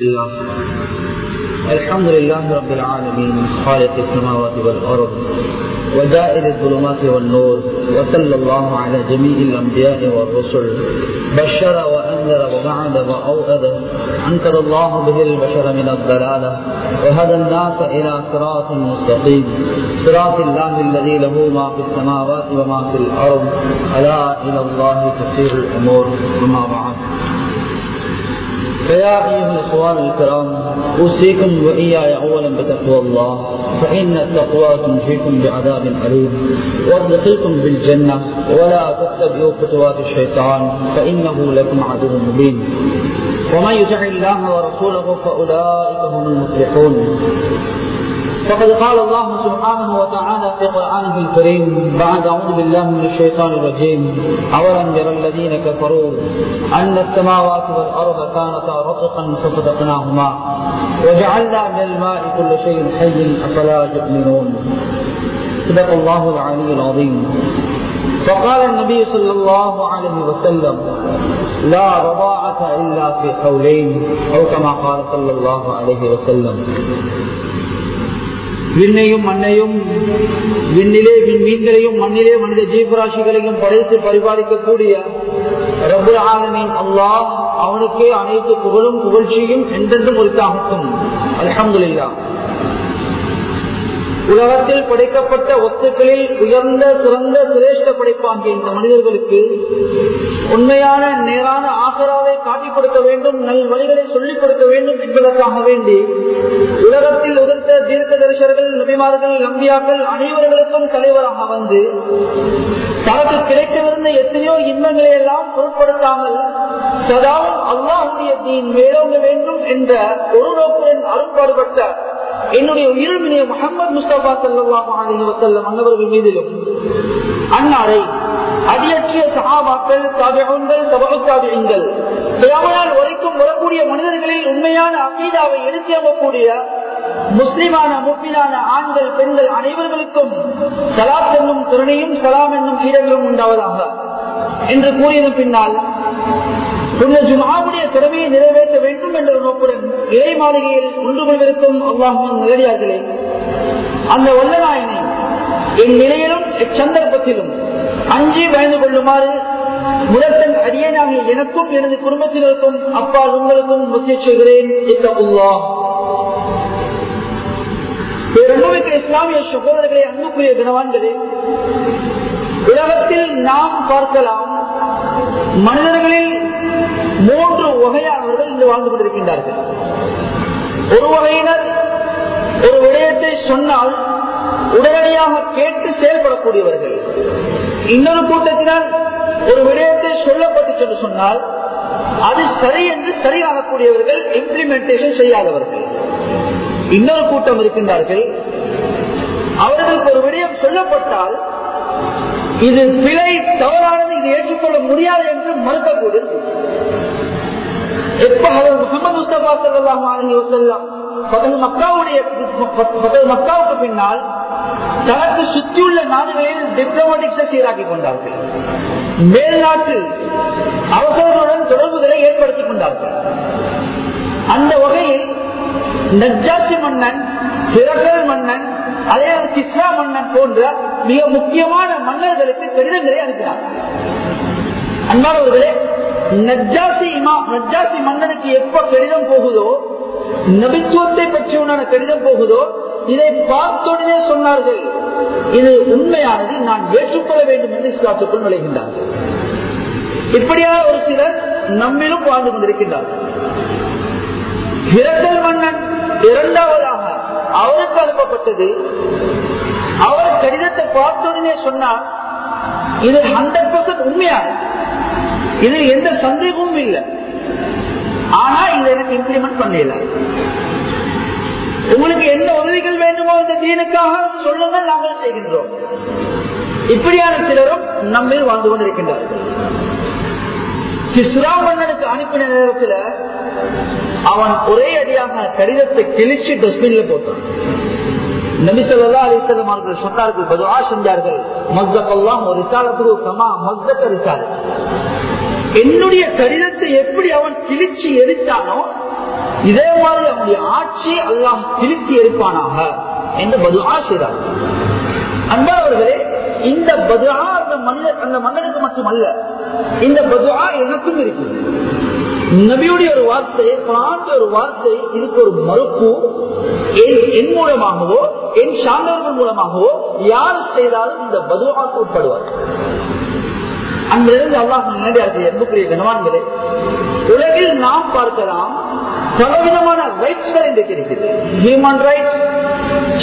الله الحمد لله رب العالمين خالق السماوات والأرض وجائل الظلمات والنور وصلى الله على جميع الأنبياء والرسل. بشر وأنذر ووعد وأوعد. أنقذ الله به البشر من الضلالة. وهدى الناس إلى صراط مستقيم. صراط الله الذي له ما في السماوات وما في الأرض. ألا إلى الله تسير الأمور. وما بعد. فيا أيها الإخوان الكرام أوصيكم وإياي أولا بتقوى الله فإن التقوى تنجيكم بعذاب أليم وأدخلكم بالجنة ولا تتبعوا خطوات الشيطان فإنه لكم عدو مبين. ومن يطع الله ورسوله فأولئك هم المفلحون. فقد قال الله سبحانه وتعالى في قرآنه الكريم بعد أعوذ بالله من الشيطان الرجيم. أولم يرى الذين كفروا أن السماوات والأرض كانتا رتقا ففتقناهما وجعلنا من الماء كل شيء حي أفلا يؤمنون. صدق الله العلي العظيم. فقال النبي صلى الله عليه وسلم لا رضاعة إلا في حولين أو كما قال صلى الله عليه وسلم. விண்ணையும் மண்ணையும் விண்ணிலே விண்மீன்களையும் மண்ணிலே மனித ஜீவராசிகளையும் படைத்து பரிபாலிக்கக்கூடிய ரபுல் ஆலமின் அல்லாஹ் அவனுக்கு அனைத்து புகழும் புகழ்ச்சியும் என்றென்றும் உரித்தாகும் அலமதுல்லா உலகத்தில் படைக்கப்பட்ட ஒத்துக்களில் உயர்ந்த சிறந்த சிரேஷ்ட படைப்பாங்க இந்த மனிதர்களுக்கு உண்மையான நேரான ஆசராவை காட்டிக் கொடுக்க வேண்டும் நல் வழிகளை சொல்லிக் கொடுக்க வேண்டும் என்பதற்காக வேண்டி உலகத்தில் உதிர்த்த தீர்க்க தரிசர்கள் நபிமார்கள் நம்பியாக்கள் அனைவர்களுக்கும் தலைவராக வந்து தனக்கு கிடைக்கவிருந்த எத்தனையோ இன்பங்களை எல்லாம் பொருட்படுத்தாமல் சதாவும் அல்லாஹுடைய தீன் மேலோங்க வேண்டும் என்ற ஒரு நோக்குடன் அருள்பாடுபட்ட என்னுடைய உயிர்மினிய முகமது முஸ்தபா சல்லாஹ் அன்னவர்கள் மீதிலும். அன்னாரை அடியற்றிய சகாபாக்கள் தாபியங்கள் சபகத்தாபியங்கள் தேவையால் வரைக்கும் வரக்கூடிய மனிதர்களில் உண்மையான அகீதாவை எடுத்தியக்கூடிய முஸ்லிமான முப்பிலான ஆண்கள் பெண்கள் அனைவர்களுக்கும் சலாத் என்னும் திறனையும் சலாம் என்னும் ஈரங்களும் உண்டாவதாக. என்று கூறியது பின்னால் ஜுமாவுடைய திறமையை நிறைவேற்ற வேண்டும் என்ற நோக்குடன் இறை மாளிகையில் ஒன்று கொள்வதற்கும் அல்லாஹும் நேரடியார்களே. அந்த வல்லநாயனை என் நிலையிலும் எச்சந்தர்ப்பத்திலும் அஞ்சி பயந்து கொள்ளுமாறு முதற்கண் அடியனாக எனக்கும் எனது குடும்பத்தினருக்கும் அப்பா உங்களுக்கும் முக்கிய செய்கிறேன். பேரன்புமிக்க இஸ்லாமிய சகோதரர்களை அன்புக்குரிய கனவான்களே உலகத்தில் நாம் பார்க்கலாம் மனிதர்களில் மூன்று வகையானவர்கள் இன்று வாழ்ந்து கொண்டிருக்கின்றார்கள். ஒரு வகையினர் ஒரு விடயத்தை சொன்னால் உடனடியாக கேட்டு செயல்படக்கூடியவர்கள். இன்னொரு கூட்டத்தினர் ஒரு விடயத்தை சொல்லப்பட்டு என்று சொன்னால் அது சரி என்று சரியாகக்கூடியவர்கள் இம்ப்ளிமெண்டேஷன் செய்யாதவர்கள். இன்னொரு கூட்டம் இருக்கின்றார்கள். அவர்களுக்கு ஒரு விடயம் சொல்லப்பட்டால் இது பிழை தவறானது இது ஏற்றுக்கொள்ள முடியாது என்று மறுக்கக்கூடும் எப்ப முகமது முஸ்தபா சல்லாம் அலி வசல்லாம் மக்காவுடைய மக்காவுக்கு பின்னால் தனக்கு சுற்றியுள்ள நாடுகளில் டிப்ளமேட்டிக்ஸை சீராக்கி கொண்டார்கள். மேல்நாட்டு அவசரங்களுடன் தொடர்புகளை ஏற்படுத்திக் கொண்டார்கள். அந்த வகையில் நஜாசி மன்னன் பிறகல் மன்னன் அதே கிஸ்ரா மன்னன் போன்ற மிக முக்கியமான மன்னர்களுக்கு கடிதங்களை அனுப்பினார். அன்பானவர்களே நஜாசி இமா நஜாசி மன்னனுக்கு எப்ப கடிதம் போகுதோ நபித்துவத்தை பற்றி உண்டான கடிதம் போகுதோ இதை பார்த்தோடனே சொன்னார்கள். இது உண்மையானது நான் ஏற்றுக்கொள்ள வேண்டும் என்று இஸ்லாத்துக்குள் நுழைகின்றார்கள் இப்படியாக ஒரு சிலர் நம்மிலும் வாழ்ந்து கொண்டிருக்கின்றார்கள் இரண்டல் மன்னன் இரண்டாவதாக அவருக்கு அனுப்பப்பட்டது. அவர் கடிதத்தை பார்த்தோடனே சொன்னார் இது ஹண்ட்ரட் பர்சன்ட் உண்மையானது. இதில் எந்த சந்தேகமும் இல்லை. ஆனா இதை எனக்கு இம்ப்ளிமெண்ட் பண்ணல. உங்களுக்கு என்ன உதவிகள் வேண்டுமோ இந்த தீனுக்காக சொல்லுங்கள் நாங்கள் செய்கின்றோம். இப்படியான சிலரும் நம்மில் வாழ்ந்து கொண்டிருக்கின்றார்கள். கிஸ்ரா மன்னனுக்கு அனுப்பின நேரத்தில் அவன் ஒரே அடியாக கடிதத்தை கிழிச்சு டஸ்ட்பின்ல போட்டான். நபிசல்லா அலிசல்லம் அவர்கள் சொன்னார்கள் பதுவா செஞ்சார்கள். மஸ்தப்பெல்லாம் ஒரு ரிசாலத்துக்கு சமா மஸ்தக்க ரிசால என்னுடைய கடிதத்தை எப்படி அவன் கிழிச்சு எரித்தானோ இதே மாதிரி அவனுடைய ஆட்சி எல்லாம் கிழித்து எரிப்பானாக என்று பதுவா செய்தார் அன்பானவர்களே இந்த பதுவா அந்த மன்னர் அந்த மன்னனுக்கு மட்டுமல்ல இந்த பதுவா எனக்கும் இருக்குது நபியுடைய ஒரு வார்த்தை குரானுடைய ஒரு வார்த்தை இதுக்கு ஒரு மறுப்பு. என் என் மூலமாகவோ என் சார்ந்தவர்கள் மூலமாகவோ யார் செய்தாலும் இந்த பதுவாக்கு உட்படுவார் அங்கிருந்து அல்லாஹ் முன்னாடி அன்புக்குரிய கனவான்களே உலகில் நாம் பார்க்கலாம் பலவிதமான ரைட்ஸ்கள் இன்றைக்கு இருக்குது ஹியூமன் ரைட்ஸ்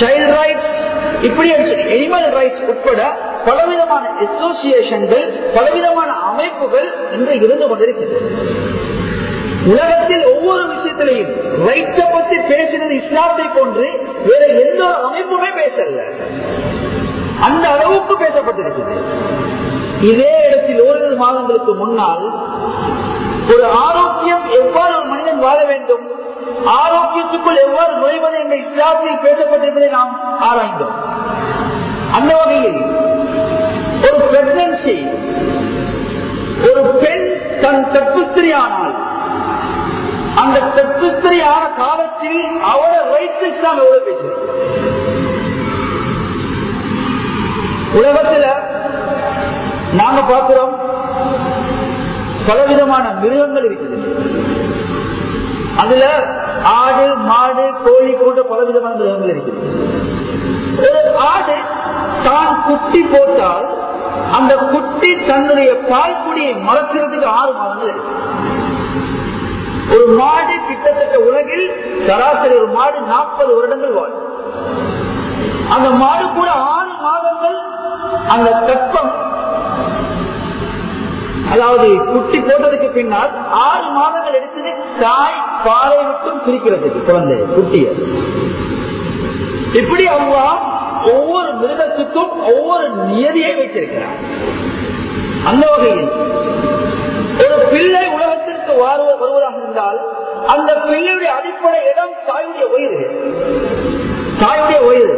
சைல்ட் ரைட்ஸ் இப்படி எனிமல் ரைட்ஸ் உட்பட பலவிதமான அசோசியேஷன்கள் பலவிதமான அமைப்புகள் இன்று இருந்து கொண்டிருக்கிறது. உலகத்தில் ஒவ்வொரு விஷயத்திலையும் ரைட்டை பத்தி பேசினது இஸ்லாத்தை போன்று வேற எந்த ஒரு அமைப்புமே பேசல. அந்த அளவுக்கு பேசப்பட்டிருக்கிறது இதே இடத்தில் ஓரிரு மாதங்களுக்கு முன்னால் ஒரு ஆரோக்கியம் எவ்வாறு ஒரு மனிதன் வாழ வேண்டும் ஆரோக்கியத்துக்குள் எவ்வாறு நுழைவது என்ற இஸ்லாத்தில் பேசப்பட்டிருப்பதை நாம் ஆராய்ந்தோம். அந்த வகையில் ஒரு பிரெக்னன்சி ஒரு பெண் தன் கற்புஸ்திரியானால் அந்த கற்புஸ்திரியான காலத்தில் அவட ரைட்ஸ் இஸ்லாம் எவ்வளவு பேசுறது உலகத்துல நாங்க பார்க்கிறோம் பலவிதமான மிருகங்கள் இருக்குது. அதுல ஆடு மாடு கோழி போன்ற பலவிதமான மிருகங்கள் இருக்குது. ஒரு ஆடு தான் குட்டி போட்டால் அந்த குட்டி தன்னுடைய பால் குடியை மறக்கிறதுக்கு ஆறு மாதங்கள் இருக்கு ஒரு மாடு கிட்டத்தட்ட உலகில் சராசரி ஒரு மாடு நாற்பது வருடங்கள் வாழும். அந்த மாடு கூட ஆறு மாதங்கள் அந்த கற்பம் அதாவது குட்டி போட்டதுக்கு பின்னால் ஆறு மாதங்கள் எடுத்தது தாய் பாலை மட்டும் பிரிக்கிறதுக்கு குழந்தை குட்டிய இப்படி அவங்க ஒவ்வொரு மிருகத்துக்கும் ஒவ்வொரு நியதியை வைத்திருக்கிறார் அந்த வகையில் ஒரு பிள்ளை உலகத்தில் வருவதாக இருந்தால் அந்த பிள்ளையுடைய அடிப்படை இடம் தாயுடைய வயிறு தாயுடைய வயிறு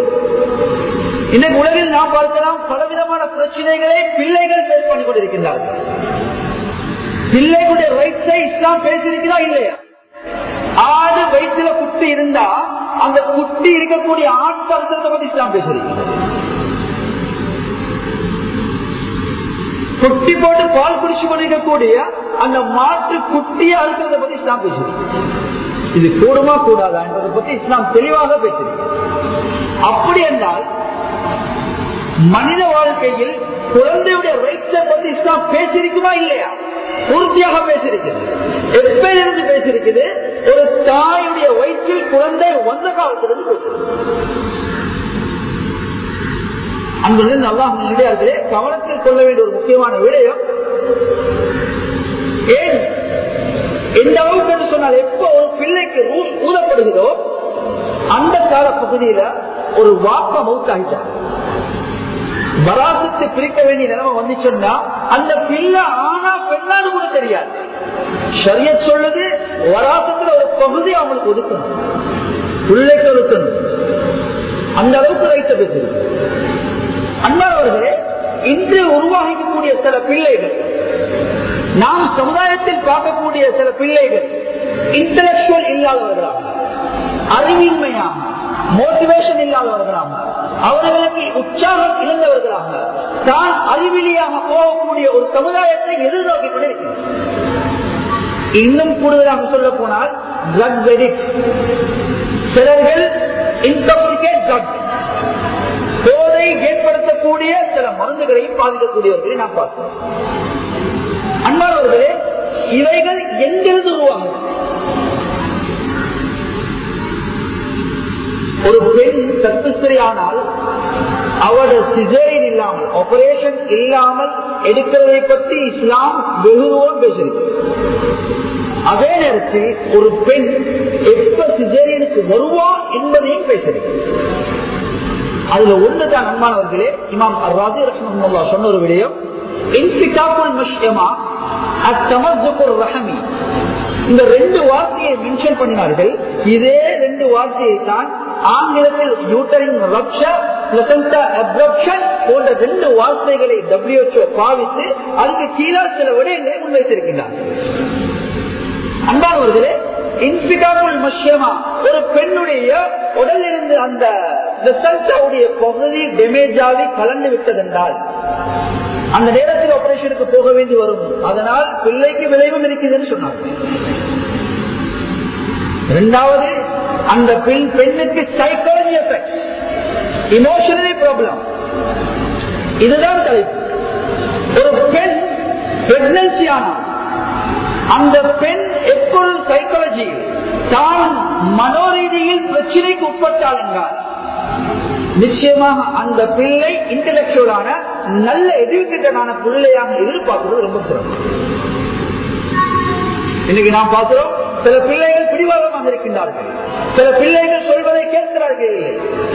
இன்னைக்கு உலகில் நாம் பார்க்கலாம் பலவிதமான பிரச்சனைகளை பிள்ளைகள் பேஸ் பண்ணி கொண்டிருக்கின்றார்கள். பிள்ளைகளுடைய ரைட்ஸை இஸ்லாம் பேசியிருக்கிறா இல்லையா? ஆடு வயிற்றுல குட்டி இருந்தா அந்த குட்டி இருக்கக்கூடிய ஆட்சி அம்சத்தை பத்தி இஸ்லாம் பேசியிருக்கிறது. குட்டி போட்டு பால் குடிச்சு கொண்டிருக்கக்கூடிய அந்த மாட்டு குட்டியா இருக்கிறத பத்தி இஸ்லாம் பேசியிருக்கிறது இது கூடுமா கூடாதா என்பதை பத்தி இஸ்லாம் தெளிவாக பேசியிருக்கிறது அப்படி என்றால் மனித வாழ்க்கையில் குழந்தையுடைய ரைட்ஸை பத்தி இஸ்லாம் பேசிருக்குமா இல்லையா? பூர்த்தியாக பேசியிருக்கிறது எப்பயிலிருந்து பேசிருக்குது ஒரு தாயுடைய வயிற்றில் குழந்தை வந்த காலத்திலிருந்து பேசியிருக்கு அங்கிருந்து நல்லா முடியாதே கவனத்தில் கொள்ள வேண்டிய ஒரு முக்கியமான விடயம். ஏன்? எந்த அளவுக்கு என்று சொன்னால் எப்ப ஒரு பிள்ளைக்கு ஊதப்படுகிறதோ அந்த கால பகுதியில ஒரு வாப்ப மவுத் வராசத்தை பிரிக்க வேண்டிய நிலைமை வந்துச்சுன்னா அந்த பிள்ளை ஆனா பெண்ணான்னு கூட தெரியாது. சரிய சொல்லுது வராசத்துல ஒரு பகுதி அவங்களுக்கு ஒதுக்கணும். பிள்ளைக்கு ஒதுக்கணும். அந்த அளவுக்கு ரைத்த பேசுறது அண்ணாவர்களே இன்று உருவாகிக்கக்கூடிய சில பிள்ளைகள் நாம் சமுதாயத்தில் பார்க்கக்கூடிய சில பிள்ளைகள் இன்டலக்சுவல் இல்லாதவர்களாக அறிவின்மையாக மோட்டிவேஷன் இல்லாதவர்களாக அவர்களுக்கு உற்சாகம் இழந்தவர்களாக தான் அறிவிலியாக போகக்கூடிய ஒரு சமுதாயத்தை எதிர்நோக்கி இன்னும் கூடுதலாக சொல்ல போனால் ட்ரக் வெடிக் சிலர்கள் இன்டோசிகேட் ட்ரக் ஏற்படுத்தக்கூடிய சில மருந்துகளையும் பாதிக்கக்கூடியவர்களை நான் பார்க்கிறேன் அன்பானவர்களே இவைகள் எங்கிருந்து உருவாகும் ஒரு பெண் சத்துஸ்திரி அவரது சிசரின் இல்லாமல் ஆபரேஷன் இல்லாமல் எடுக்கிறதை பற்றி இஸ்லாம் வெகு பேசுகிறது அதே நேரத்தில் ஒரு பெண் எப்ப சிசேரியனுக்கு வருவா என்பதையும் பேசுகிறது அதுல ஒன்றுதான் அன்பானவர்களே இமாம் ராஜி ரஹ்மல்லா சொன்ன ஒரு விடயம் இந்த ரெண்டு வார்த்தையை மென்ஷன் பண்ணினார்கள். இதே ரெண்டு வார்த்தையை தான் ஆங்கிலத்தில் யூட்டரின் ரப்ஷர் போன்ற ரெண்டு வார்த்தைகளை டபிள்யூஹெச்ஓ பாவித்து அதுக்கு கீழே சில விடயங்களை முன்வைத்திருக்கின்றார். அன்பானவர்களே இன்பிகாபுல் மஷ்யமா ஒரு பெண்ணுடைய உடலிருந்து அந்த உடைய பகுதி டேமேஜ் ஆகி கலந்து விட்டதென்றால் அந்த நேரத்தில் ஆபரேஷனுக்கு போக வேண்டி வரும். அதனால் பிள்ளைக்கு விளைவும் இருக்குதுன்னு சொன்னாங்க. இரண்டாவது அந்த பெண் பெண்ணுக்கு சைக்காலஜி எஃபெக்ட் இமோஷனலி ப்ராப்ளம் இதுதான் தலைப்பு. ஒரு பெண் பிரெக்னன்சி ஆனால் அந்த பெண் எப்பொழுது சைக்காலஜி தான் மனோரீதியில் பிரச்சனைக்கு உட்பட்டால் என்றால் நிச்சயமாக அந்த பிள்ளை இன்டலெக்சுவலான நல்ல எதிர்கிட்டனான பிள்ளையாக எதிர்பார்க்கிறது ரொம்ப சிரமம் இன்னைக்கு நாம் பார்க்கிறோம் சில பிள்ளைகள் பிடிவாதமாக இருக்கின்றார்கள். சில பிள்ளைகள் சொல்வதை கேட்கிறார்கள்.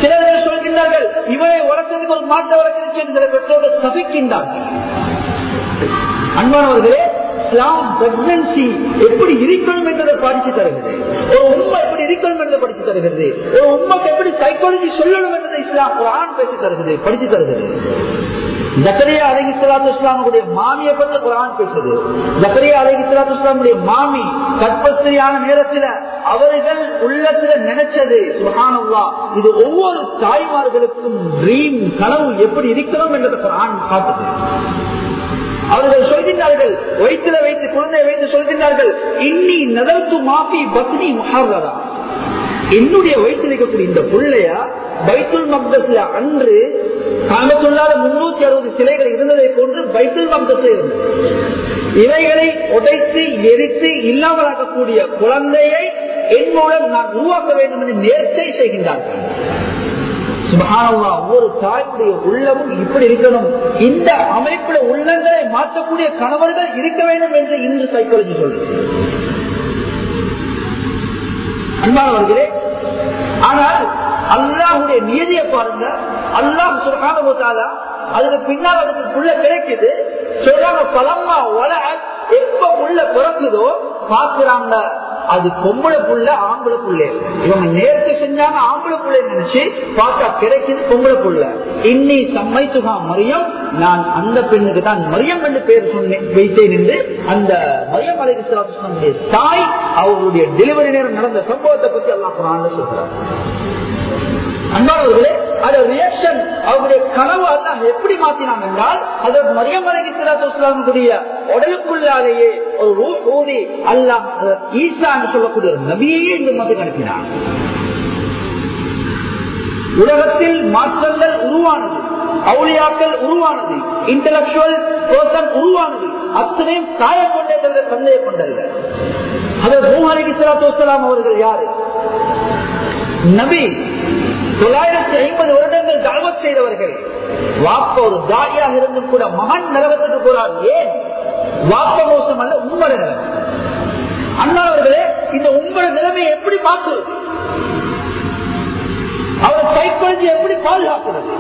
சிலர்கள் சொல்கின்றார்கள் இவரை வளர்த்ததுக்கு ஒரு மாற்ற வளர்க்கிறது சில பெற்றோர்கள் சபிக்கின்றார்கள். அன்பானவர்களே இஸ்லாம் பிரெக்னன்சி எப்படி இருக்கணும் என்றதை படிச்சு தருகிறது. ஒரு உண்மை எப்படி இருக்கணும் என்றதை படிச்சு தருகிறது. ஒரு உண்மைக்கு எப்படி சைக்காலஜி சொல்லணும் என்றதை இஸ்லாம் ஒரு ஆண் பேசி தருகிறது படிச்சு தருகிறது. ஜக்கரியா அலகி சலாத்து இஸ்லாமுடைய மாமியை பற்றி குரான் பேசுது. ஜக்கரியா அலகி சலாத்து இஸ்லாமுடைய மாமி கற்பஸ்திரியான நேரத்தில் அவர்கள் உள்ளத்துல நினைச்சது சுகானல்லா இது ஒவ்வொரு தாய்மார்களுக்கும் ட்ரீம் கனவு எப்படி இருக்கணும் என்றதை குரான் காட்டுது. அவர்கள் சொல்கின்றார்கள் வயிற்றுல வைத்து குழந்தையை வைத்து சொல்கின்றார்கள் இன்னி நதல்து மாபி பத்னி முஹர்ரா என்னுடைய வயிற்றில் இருக்கக்கூடிய இந்த பிள்ளையா பைத்துல் மக்தஸ்ல அன்று காலத்துள்ளாத முன்னூத்தி அறுபது சிலைகள் இருந்ததை போன்று பைத்துல் மக்தஸ்ல இருந்தது. இவைகளை உடைத்து எரித்து இல்லாமலாக்கக்கூடிய குழந்தையை என் மூலம் நான் உருவாக்க வேண்டும் என்று நேர்ச்சை செய்கின்றார்கள். ஒவ்வொரு தாயுடைய உள்ளமும் இப்படி இருக்கணும். இந்த அமைப்புல உள்ளங்களை மாற்றக்கூடிய கணவர்கள் இருக்க வேண்டும் என்று இன்று சைக்காலஜி சொல்றது அன்பானவர்களே ஆனால் அல்லாஹுடைய நியதியை பாருங்க. அல்லாஹ் சுகான அதுக்கு பின்னால் அதுக்கு புள்ள கிடைக்குது. சொல்றாங்க பலம்மா வள எப்ப உள்ள பிறக்குதோ பாக்குறாங்க அது பொம்பளை புள்ள ஆம்பளை புள்ளை இவங்க நேரத்தை செஞ்சாங்க ஆம்பளை புள்ள நினைச்சு பார்த்தா கிடைக்குது பொம்பளை புள்ள இன்னி சம்மைத்துகா மரியம் நான் அந்த பெண்ணுக்கு தான் மரியம் என்று பேர் சொன்னேன் வைத்தேன் என்று அந்த மரியம் அலைக்கு தாய் அவருடைய டெலிவரி நேரம் நடந்த சம்பவத்தை பத்தி எல்லாம் சொல்றாங்க அன்பானவர்களே அது ரியாக்ஷன் அவருடைய கனவு அல்லாஹ் எப்படி மாத்தினான் என்றால் அதற்கு மரியம் அலைகிஸ்லாமுடைய உடலுக்குள்ளாலேயே ஒரு ரூ ஊதி அல்லாஹ் ஈசா என்று சொல்லக்கூடிய ஒரு நபியே இந்த மதம் அனுப்பினார் உலகத்தில் மாற்றங்கள் உருவானது அவுளியாக்கள் உருவானது இன்டலக்சுவல் பர்சன் உருவானது அத்தனையும் காயம் கொண்டே தவிர சந்தேகம் கொண்டல்ல அதற்கு மூஹாலிக்கு சலாத்து அவர்கள் யாரு? நபி. தொள்ளாயிரத்தி ஐம்பது வருடங்கள் தளவத் செய்தவர்கள். வாப்ப ஒரு தாயாக இருந்தும் கூட மகன் நிலவத்துக்கு போறார். ஏன்? வாப்ப மோசம் அல்ல உம்மட நிலைமை. அண்ணாவர்களே இந்த உம்மட நிலைமை எப்படி பார்க்கிறது அவர் சைக்காலஜி எப்படி பாதுகாக்கிறது?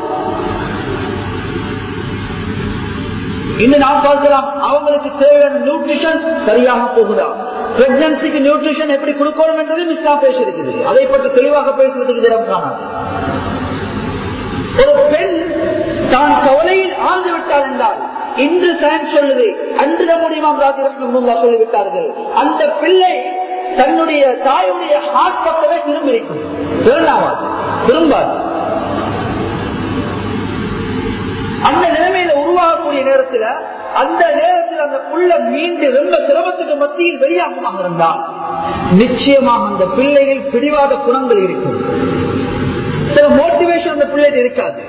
இன்னும் நாம் பார்க்கலாம் அவங்களுக்கு தேவையான நியூட்ரிஷன் சரியாக போகுதா? பிரெக்னன்சிக்கு நியூட்ரிஷன் எப்படி கொடுக்கணும் என்றதும் இஸ்லாம் பேசியிருக்குது அதை பற்றி தெளிவாக பேசுறதுக்கு இடம் காணாது. ஒரு பெண் தான் கவலையில் ஆழ்ந்து விட்டார் என்றால் இன்று சயின்ஸ் சொல்லுது. அன்று நம்முடைய ராஜரத்னா சொல்லிவிட்டார்கள். அந்த பிள்ளை தன்னுடைய தாயுடைய ஹார்ட் பக்கமே திரும்பி இருக்கும் திருநாவாது திரும்பாது. அந்த நிலைமையில உருவாகக்கூடிய நேரத்துல அந்த நேரத்தில் அந்த புள்ள மீண்டு ரொம்ப சிரமத்துக்கு மத்தியில் வெளியாகமாக இருந்தால் நிச்சயமாக அந்த பிள்ளைகள் பிடிவாத குணங்கள் இருக்கும். சில மோட்டிவேஷன் அந்த பிள்ளைகள் இருக்காது.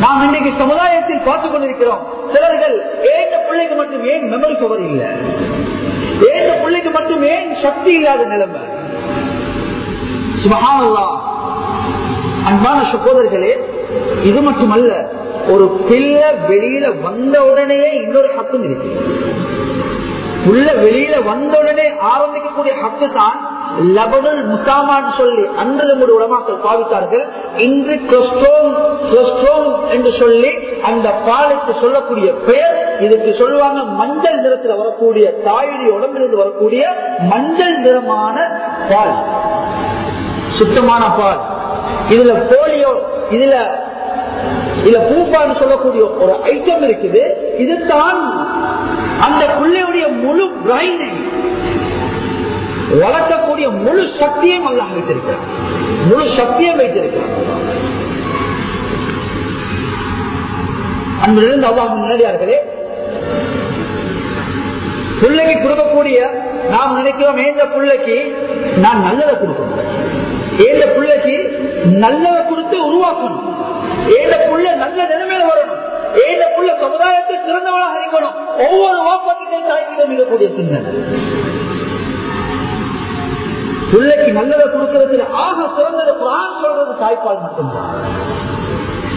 நாம் இன்னைக்கு சமுதாயத்தில் பார்த்துக் கொண்டிருக்கிறோம். சிலர்கள் ஏந்த பிள்ளைக்கு மட்டும் ஏன் மெமரி பவர் இல்லை? ஏந்த பிள்ளைக்கு மட்டும் ஏன் சக்தி இல்லாத நிலைமை? சுபகானல்லா அன்பான சகோதரர்களே இது மட்டுமல்ல ஒரு பிள்ளை வெளியில வந்த உடனே இன்னொரு ஹக்கும் இருக்கு உள்ள வெளியில வந்த உடனே ஆரம்பிக்கக்கூடிய ஹக்கு தான் லபனுல் முசாமான்னு சொல்லி அன்று நம்முடைய உடமாக்கள் பாவித்தார்கள். இன்று கொஸ்ட்ரோம் கொஸ்ட்ரோம் என்று சொல்லி அந்த பாலுக்கு சொல்லக்கூடிய பெயர் இதுக்கு சொல்லுவாங்க மஞ்சள் நிறத்தில் வரக்கூடிய தாயுடைய உடம்பிலிருந்து வரக்கூடிய மஞ்சள் நிறமான பால். சுத்தமான பால். இதுல போலியோ இதுல இல்ல பூப்பான்னு சொல்லக்கூடிய ஒரு ஐட்டம் இருக்குது. இது தான் அந்த பிள்ளையுடைய முழு பிரைனை வளர்க்கக்கூடிய முழு சக்தியும் அல்லாஹ் வைத்திருக்கிறார் முழு சக்தியும் வைத்திருக்கிறார் அன்பிலிருந்து அல்லாஹ் முன்னாடியார்களே பிள்ளைக்கு கொடுக்கக்கூடிய நாம் நினைக்கிறோம் ஏந்த பிள்ளைக்கு நான் நல்லதை கொடுக்கணும். ஏந்த பிள்ளைக்கு நல்லதை கொடுத்து உருவாக்கணும். ஏந்த புள்ள நல்ல நிலைமையில வரணும். ஏந்த புள்ள சமுதாயத்தை சிறந்தவனாக இருக்கணும். ஒவ்வொரு வாப்பத்தின் தாய்க்கிடம் இருக்கக்கூடிய சிந்தனை. பிள்ளைக்கு நல்லதை கொடுக்கறதுல ஆக சிறந்தது குரான் சொல்றது தாய்ப்பால் மட்டும்தான்.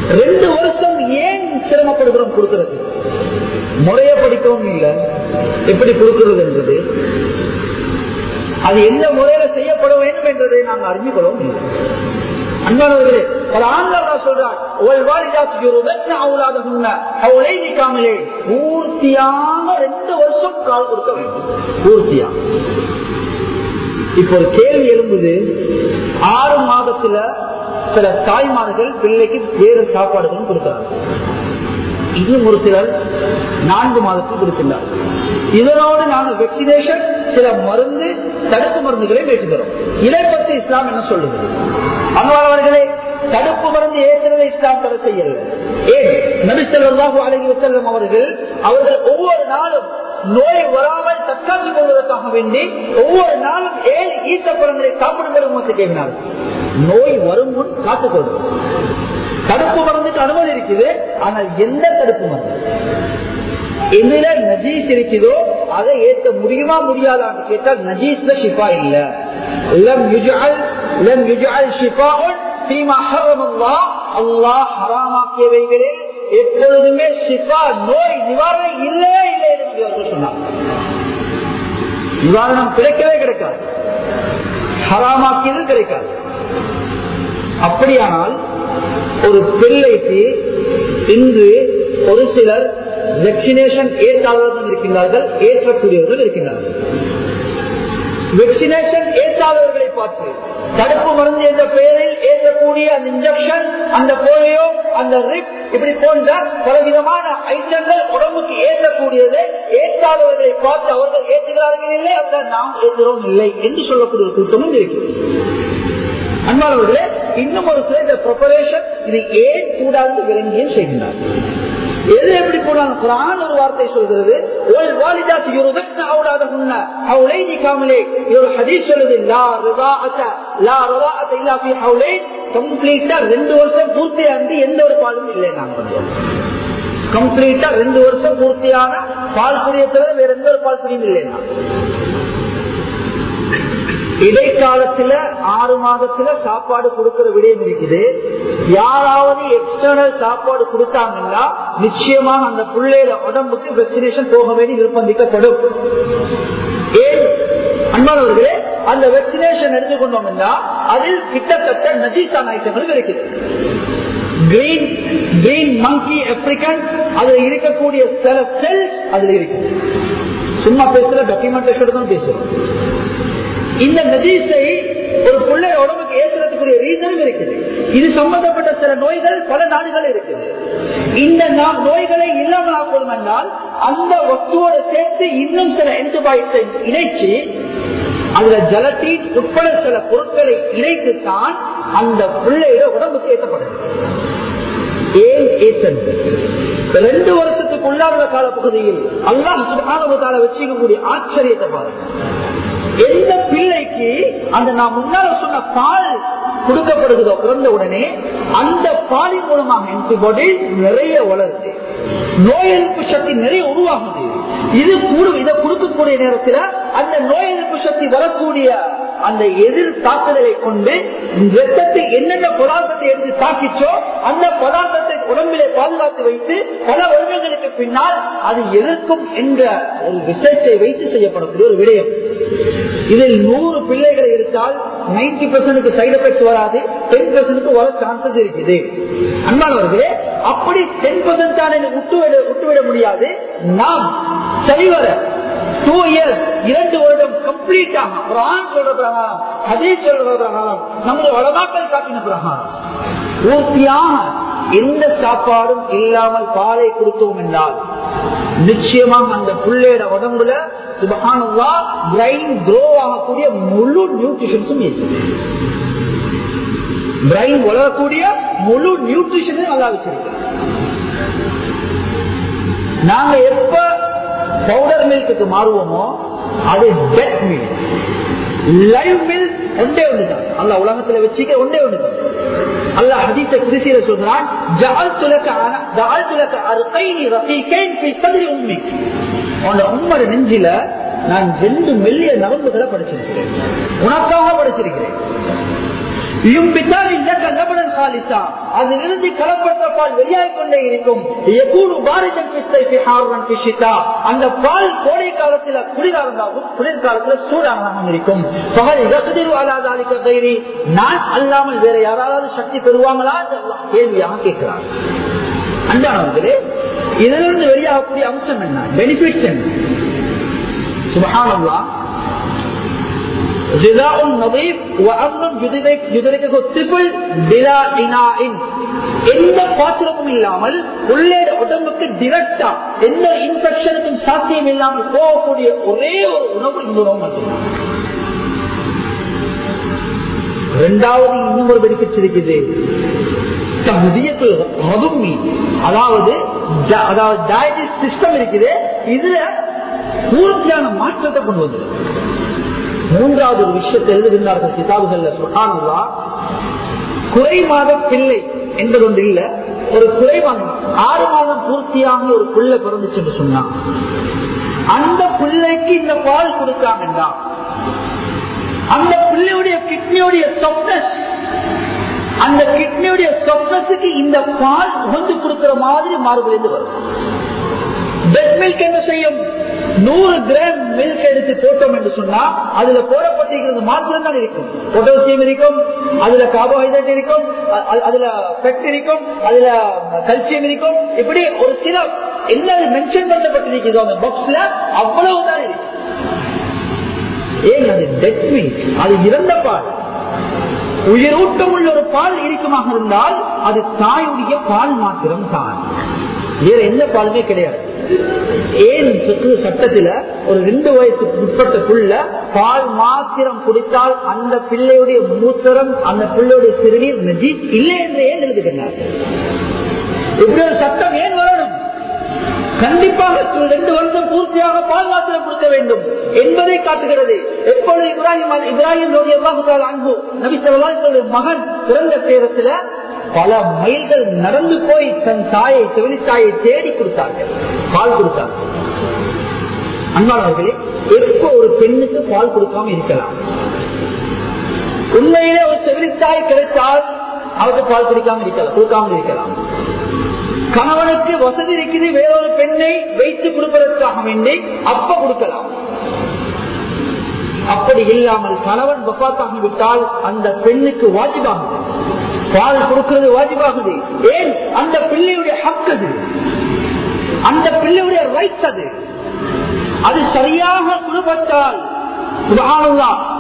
ரெண்டு வருஷம் ஏன் சிரமப்படுகிறோம் கொடுக்கிறது? முறைய படிக்கவும் இல்லை. எப்படி கொடுக்கிறது என்றது அது எந்த முறையில செய்யப்பட வேண்டும் என்பதை நாங்கள் அறிஞ்சு இல்லை. அன்பானவர்களே பல ஆண்கள் சொல்றார் பூர்த்தியாக ரெண்டு வருஷம் கால் கொடுக்க வேண்டும் பூர்த்தியா? இப்போ ஒரு கேள்வி எழும்புது ஆறு மாதத்துல சில தாய்மார்கள் பிள்ளைக்கு வேறு சாப்பாடுகளும் கொடுக்கிறாங்க. இன்னும் ஒரு சிலர் நான்கு மாதத்தில் கொடுக்கின்றார் இதனோடு நாங்கள் வெக்சினேஷன் சில மருந்து தடுப்பு மருந்துகளை ஏற்றுகிறோம் இதை பற்றி இஸ்லாம் என்ன சொல்லுது அன்பாளர்களே தடுப்பு மருந்து ஏற்கனவே இஸ்லாம் தடை செய்யல ஏன்? நபிசல்லாஹு அலகி வசல்லம் அவர்கள் அவர்கள் ஒவ்வொரு நாளும் நோய் வராமல் தற்காத்துக் கொள்வதற்காக வேண்டி ஒவ்வொரு நாளும் ஏழு ஈட்ட பழங்களை உங்களுக்கு கேட்கிறார்கள் நோய் வரும் முன் காத்துக்கொள்ளும் தடுப்பு மருந்துக்கு அனுமதி இருக்குது. ஆனால் எந்த தடுப்பு மருந்து? எதுல நஜீஸ் இருக்குதோ அதை ஏற்க முடியுமா முடியாதான்னு கேட்டால் நஜீஸ்ல ஷிஃபா இல்ல. லம் யுஜால் லம் யுஜால் ஷிஃபாஉன் ஃபீமா ஹரமல்லாஹ் அல்லாஹ் ஹராமாக்கியவைகளே எப்பொழுதுமே ஷிஃபா நோய் நிவாரணம் இல்லவே இல்லை என்று சொன்னார் நிவாரணம் கிடைக்கவே கிடைக்காது. ஹராமாக்கியது கிடைக்காது. அப்படியானால் ஒரு பிள்ளைக்கு இன்று ஒரு சிலர் வெக்சினேஷன் ஏற்றாதவர்கள் இருக்கின்றார்கள் ஏற்றக்கூடியவர்கள் இருக்கின்றார்கள். வெக்சினேஷன் ஏற்றாதவர்களை பார்த்து தடுப்பு மருந்து என்ற பெயரில் ஏற்றக்கூடிய அந்த இன்ஜெக்ஷன் அந்த போலியோ அந்த ரிப் இப்படி போன்ற பலவிதமான ஐட்டங்கள் உடம்புக்கு ஏற்றக்கூடியதை ஏற்றாதவர்களை பார்த்து அவர்கள் ஏற்றுகிறார்கள் இல்லை அல்ல நாம் ஏற்றுகிறோம் இல்லை என்று சொல்லக்கூடிய ஒரு கூட்டமும் இருக்கிறது. அன்பானவர்களே இன்னும் ஒரு சில இந்த ப்ரிப்பரேஷன் இது ஏன் கூடாது விளங்கியும் செய்கின்றார். எது எப்படி போனாலும் குரான் ஒரு வார்த்தை சொல்கிறது ஒரு வாலிதாத்து யுருதக்ன அவுலாத முன்ன ஹவுலை நிக்காமலே ஒரு ஹதீஸ் சொல்லுது லா ரதா ரிதாஅத லா ரிதாஅத இல்லா ஃபீ ஹவுலை கம்ப்ளீட்டா ரெண்டு வருஷம் பூர்த்தியா இருந்து எந்த ஒரு பாலும் இல்லை நாங்க வந்து கம்ப்ளீட்டா ரெண்டு வருஷம் பூர்த்தியான பால் புரிய வேற எந்த ஒரு பால் புரியும் இல்லைன்னா இடைக்காலத்துல ஆறு மாதத்துல சாப்பாடு கொடுக்கிற விடயம் இருக்குது. யாராவது எக்ஸ்டர்னல் சாப்பாடு கொடுத்தாங்கன்னா நிச்சயமாக அந்த பிள்ளையில உடம்புக்கு வெக்சினேஷன் போக வேண்டி நிர்பந்திக்கப்படும். ஏன்? அன்பானவர்களே அந்த வெக்சினேஷன் எடுத்துக்கொண்டோம்னா அதில் கிட்டத்தட்ட நஜீசான ஐட்டங்கள் இருக்குது. கிரீன் கிரீன் மங்கி ஆப்பிரிக்கன் அதுல இருக்கக்கூடிய சில செல்ஸ் அதுல இருக்கு சும்மா பேசுற டாக்குமெண்டேஷன் தான் பேசுறோம் இந்த நஜீஸை ஒரு பிள்ளை உடம்புக்கு ஏற்படுத்தக்கூடிய ரீசனும் இருக்குது. இது சம்பந்தப்பட்ட சில நோய்கள் பல நாடுகள் இருக்குது. இந்த நோய்களை இல்லாமல் ஆக்கணும் என்றால் அந்த வஸ்துவோட சேர்த்து இன்னும் சில ஆன்டிபயோட்டிக் இணைச்சு அதுல ஜலத்தின் உட்பட சில பொருட்களை இணைத்துத்தான் அந்த பிள்ளையோட உடம்புக்கு ஏற்றப்படுது. ஏன் ஏற்றது? ரெண்டு வருஷத்துக்கு உள்ளாத காலப்பகுதியில் அல்லாஹ் சுபான வச்சுக்கக்கூடிய ஆச்சரியத்தை பாருங்க. எந்த பிள்ளைக்கு அந்த நான் முன்னால சொன்ன பால் கொடுக்கப்படுகிறதோ பிறந்த உடனே அந்த பாலின் மூலமாக ஆன்டிபாடி நிறைய வளருது. நோய் எதிர்ப்பு சக்தி நிறைய உருவாகுது. இது இதை கொடுக்கக்கூடிய நேரத்தில் அந்த நோய் எதிர்ப்பு சக்தி வரக்கூடிய அந்த எதிர் தாக்குதலை கொண்டு ரத்தத்தை என்னென்ன பதார்த்தத்தை எடுத்து தாக்கிச்சோ அந்த பதார்த்தத்தை உடம்பிலே பாதுகாத்து வைத்து பல வருடங்களுக்கு பின்னால் அது எதிர்க்கும் என்ற ஒரு விஷயத்தை வைத்து செய்யப்படக்கூடிய ஒரு விடயம். இதில் நூறு பிள்ளைகளை இருந்தால் நைன்டி பெர்சன்ட் சைடு எஃபெக்ட் வராது டென் பெர்சன்ட் வர சான்சஸ் இருக்குது. அன்பானவர்களே அப்படி டென் பெர்சன்ட் தான் விட்டுவிட விட்டுவிட முடியாது. நாம் சரிவர டூ இயர்ஸ் இரண்டு வருடம் கம்ப்ளீட்டாக குரான் சொல்ற பிரகாரம் அதே சொல்ற பிரகாரம் நம்முடைய வளமாக்கல் காட்டின பிரகாரம் பூர்த்தியாக எந்த சாப்பாடும் இல்லாமல் பாலை கொடுத்தோம் என்றால் நிச்சயமாக அந்த பிள்ளையோட உடம்புல சுபகானல்லா க்ரோ ஆகக்கூடிய முழு நியூட்ரிஷன்ஸும் இருக்குது பிரைன் வளரக்கூடிய முழு நியூட்ரிஷனும் நல்லா வச்சிருக்கு. நாங்க எப்ப பவுடர் மில்க்கு மாறுவோமோ அது டெட் மில்க் லைவ் மில்க் ஒன்றே ஒன்றுதான் அல்ல உலகத்துல வச்சுக்க ஒன்றே ஒன்றுதான் அல்ல ஹதீச கிருஷியில சொல்றான் ஜால் துலக்க ஜால் துலக்க அறுகைனி ரசிக்கேன் உண்மை சதுரி உம்மி உன்னோட நெஞ்சில நான் ரெண்டு மெல்லிய நரம்புகளை படிச்சிருக்கிறேன். உனக்காக படிச்சிருக்கிறேன். அதிலிருந்து கலப்பட்ட பால் வெளியாகிக் கொண்டே இருக்கும். அந்த பால் கோடை காலத்துல குளிரானதாகவும் குளிர்காலத்துல சூடானதாகவும் இருக்கும். நான் அல்லாமல் வேற யாராவது சக்தி பெறுவாங்களா கேள்வியாக கேட்கிறார் அன்றானவர்களே இதிலிருந்து வெளியாகக்கூடிய அம்சம் என்ன? பெனிஃபிட்ஸ் என்ன? சுபகானம்லாம் எந்த பாத்திரமும் இல்லாமல் உள்ளே உடம்புக்கு டிரெக்டா எந்த இன்ஃபெக்ஷனுக்கும் சாத்தியம் இல்லாமல் போகக்கூடிய ஒரே ஒரு உணவு இந்த உணவு மட்டும்தான் இரண்டாவது இன்னும் ஒரு பெனிஃபிட்ஸ் இருக்குது அதாவது அதாவது டயட்டிஸ் சிஸ்டம் இருக்குது. இதுல பூர்த்தியான மாற்றத்தை கொண்டு வந்து மூன்றாவது ஒரு விஷயத்தை எழுதியிருந்தார்கள் கிதாபுகள்ல சுகானுல்லா குறைமாத பிள்ளை என்பது ஒன்று இல்ல. ஒரு குறைமாதம் ஆறு மாதம் பூர்த்தியாக ஒரு பிள்ளை பிறந்துச்சுன்னு சொன்னா அந்த பிள்ளைக்கு இந்த பால் கொடுக்காங்கண்டா அந்த பிள்ளையுடைய கிட்னியுடைய சொப்னஸ் அந்த கிட்னியுடைய சொப்னஸுக்கு இந்த பால் உகந்து கொடுக்கிற மாதிரி மாறுபடிந்து வரும். பெட் மில்க் என்ன செய்யும்? நூறு கிராம் மில்க் எடுத்து போட்டோம் என்று சொன்னா அதுல போடப்பட்டிருக்கிறது மாத்திரம் தான் இருக்கும். பொட்டாசியம் இருக்கும் அதுல கார்போஹைட்ரேட் இருக்கும் அதுல ஃபெட் இருக்கும் அதுல கல்சியம் இருக்கும். இப்படி ஒரு சில என்ன மென்ஷன் பண்ணப்பட்டிருக்கிறதோ அந்த பாக்ஸ்ல அவ்வளவுதான் இருக்கும் ஏன் அது டெட் அது இறந்த பால். உயிரூட்டம் உள்ள ஒரு பால் இருக்குமாக இருந்தால் அது தாயுடைய பால் மாத்திரம் தான். வேற எந்த பாலுமே கிடையாது. ஏன் சட்டத்துல ஒரு ரெண்டு வயசுக்கு உட்பட்ட புள்ள பால் மாத்திரம் குடித்தால் அந்த பிள்ளையுடைய மூத்திரம் அந்த பிள்ளையுடைய சிறுநீர் நஜி இல்லை என்று ஏன் எழுதுகிறார் இப்படி ஒரு சட்டம் ஏன் வர கண்டிப்பாக ரெண்டு வருஷம் பூர்த்தியாக பால் கொடுக்க வேண்டும் என்பதை காட்டுகிறது. எப்பொழுது இப்ராஹிம் இப்ராஹிம் அன்பு நபி மகன் பிறந்த நேரத்துல பல மைல்கள் நடந்து போய் தன் தாயை செவிலி தாயை தேடி கொடுத்தார்கள். பால் கொடுத்தார்கள். அன்பாளர்களே எப்போ ஒரு பெண்ணுக்கு பால் கொடுக்காம இருக்கலாம்? உண்மையிலே ஒரு செவிலித்தாய் கிடைத்தால் அவருக்கு பால் குடிக்காம இருக்கலாம் கொடுக்காமல் இருக்கலாம். கணவனுக்கு வசதி இருக்குது வேறொரு பெண்ணை வைத்து கொடுப்பதற்காக வேண்டி அப்ப கொடுக்கலாம். அப்படி இல்லாமல் கணவன் வப்பாத்தாகி விட்டால் அந்த பெண்ணுக்கு வாஜிபாகுது. பால் கொடுக்கிறது வாஜிபாகுது. ஏன்? அந்த பிள்ளையுடைய ஹக் அது. அந்த பிள்ளையுடைய ரைட் அது. அது சரியாக குடும்பத்தால்